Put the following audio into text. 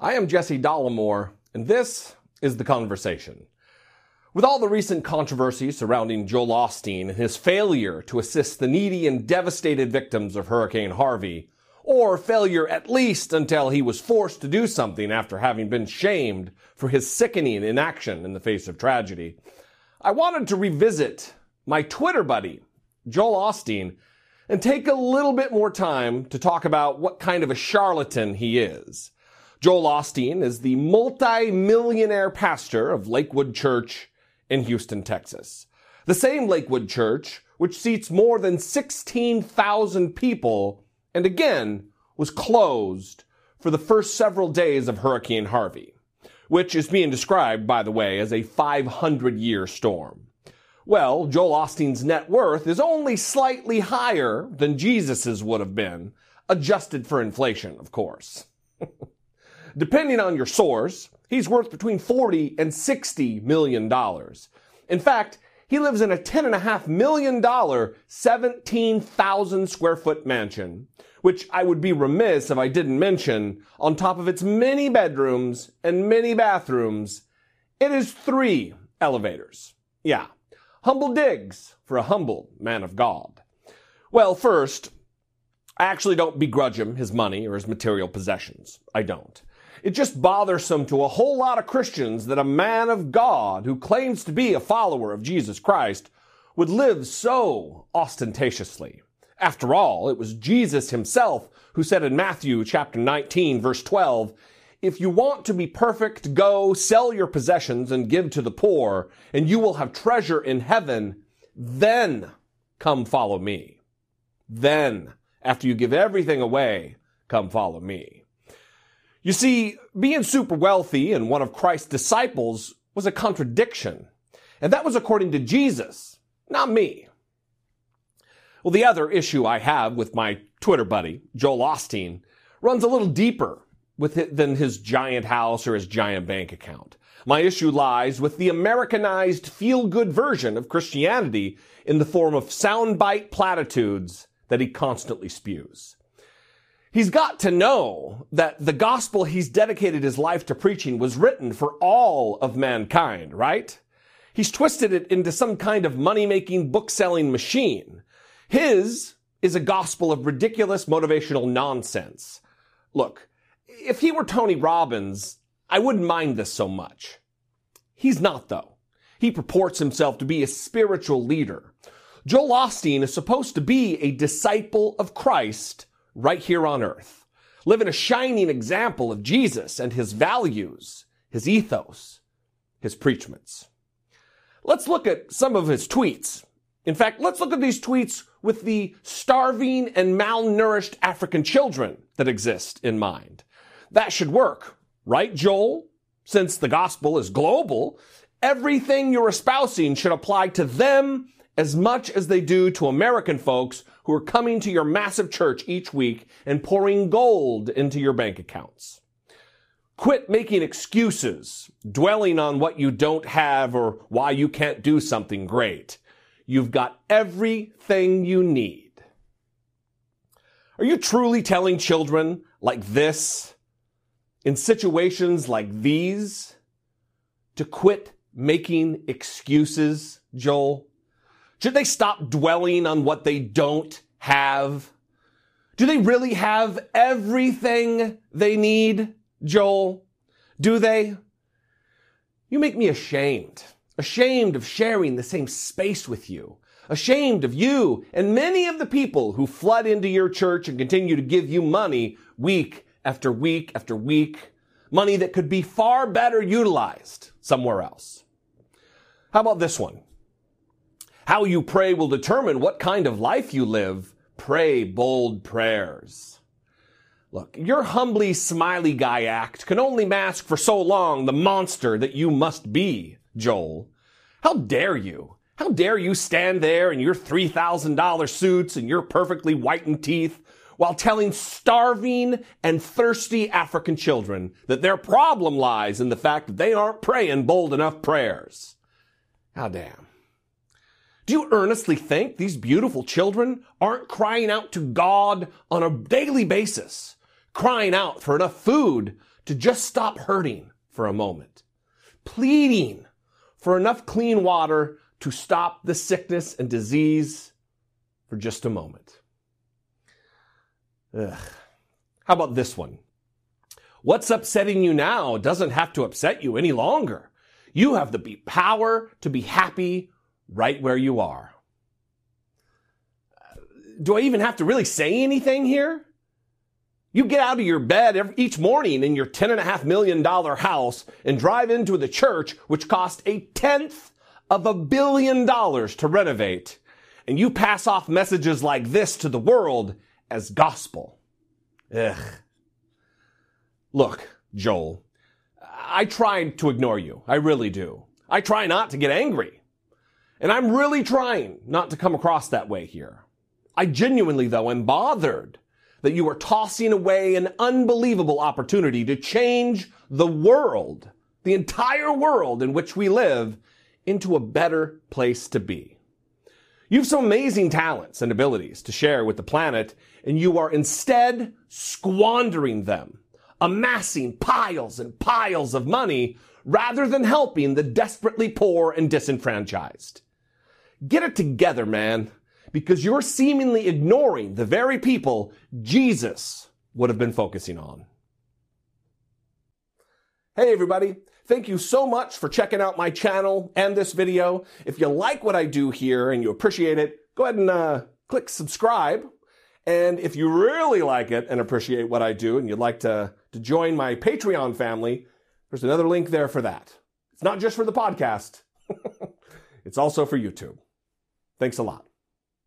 I am Jesse Dollemore, and this is The Conversation. With all the recent controversy surrounding Joel Osteen and his failure to assist the needy and devastated victims of Hurricane Harvey, or failure at least until he was forced to do something after having been shamed for his sickening inaction in the face of tragedy, I wanted to revisit my Twitter buddy, Joel Osteen, and take a little bit more time to talk about what kind of a charlatan he is Joel Osteen is the multi-millionaire pastor of Lakewood Church in Houston, Texas. The same Lakewood Church, which seats more than 16,000 people, and again, was closed for the first several days of Hurricane Harvey, which is being described, by the way, as a 500 year storm. Well, Joel Osteen's net worth is only slightly higher than Jesus's would have been, adjusted for inflation, of course. Depending on your source, he's worth between 40 and 60 million dollars. In fact, he lives in a $10.5 million, 17,000 square foot mansion, which I would be remiss if I didn't mention, on top of its many bedrooms and many bathrooms, it is three elevators. Yeah, humble digs for a humble man of God. Well, first, I actually don't begrudge him his money or his material possessions. I don't. It's just bothersome to a whole lot of Christians that a man of God who claims to be a follower of Jesus Christ would live so ostentatiously. After all, it was Jesus himself who said in Matthew chapter 19 verse 12, if you want to be perfect, go sell your possessions and give to the poor, and you will have treasure in heaven. Then come follow me. Then, after you give everything away, come follow me. You see, being super wealthy and one of Christ's disciples was a contradiction. And that was according to Jesus, not me. Well, the other issue I have with my Twitter buddy, Joel Osteen, runs a little deeper than his giant house or his giant bank account. My issue lies with the Americanized feel-good version of Christianity in the form of soundbite platitudes that he constantly spews. He's got to know that the gospel he's dedicated his life to preaching was written for all of mankind, right? He's twisted it into some kind of money-making, book-selling machine. His is a gospel of ridiculous motivational nonsense. Look, if he were Tony Robbins, I wouldn't mind this so much. He's not though. He purports himself to be a spiritual leader. Joel Osteen is supposed to be a disciple of Christ right here on earth. Live in a shining example of Jesus and his values, his ethos, his preachments. Let's look at some of his tweets. In fact, let's look at these tweets with the starving and malnourished African children that exist in mind. That should work, right, Joel? Since the gospel is global, everything you're espousing should apply to them as much as they do to American folks who are coming to your massive church each week and pouring gold into your bank accounts. Quit making excuses, dwelling on what you don't have or why you can't do something great. You've got everything you need. Are you truly telling children like this, in situations like these, to quit making excuses, Joel? Should they stop dwelling on what they don't have? Do they really have everything they need, Joel? Do they? You make me ashamed. Ashamed of sharing the same space with you. Ashamed of you and many of the people who flood into your church and continue to give you money week after week after week. Money that could be far better utilized somewhere else. How about this one? How you pray will determine what kind of life you live. Pray bold prayers. Look, your humbly smiley guy act can only mask for so long the monster that you must be, Joel. How dare you? How dare you stand there in your $3,000 suits and your perfectly whitened teeth while telling starving and thirsty African children that their problem lies in the fact that they aren't praying bold enough prayers. How damn. Do you earnestly think these beautiful children aren't crying out to God on a daily basis, crying out for enough food to just stop hurting for a moment, pleading for enough clean water to stop the sickness and disease for just a moment. Ugh. How about this one? What's upsetting you now doesn't have to upset you any longer. You have the power to be happy right where you are. Do I even have to really say anything here? You get out of your bed every, each morning in your $10.5 million house and drive into the church, which cost a tenth of a billion dollars to renovate. And you pass off messages like this to the world as gospel. Ugh. Look, Joel, I try to ignore you. I really do. I try not to get angry. And I'm really trying not to come across that way here. I genuinely, though, am bothered that you are tossing away an unbelievable opportunity to change the world, the entire world in which we live, into a better place to be. You have some amazing talents and abilities to share with the planet, and you are instead squandering them, amassing piles and piles of money rather than helping the desperately poor and disenfranchised. Get it together, man, because you're seemingly ignoring the very people Jesus would have been focusing on. Hey, everybody. Thank you so much for checking out my channel and this video. If you like what I do here and you appreciate it, go ahead and uh, click subscribe. And if you really like it and appreciate what I do and you'd like to, to join my Patreon family, there's another link there for that. It's not just for the podcast, it's also for YouTube. Thanks a lot.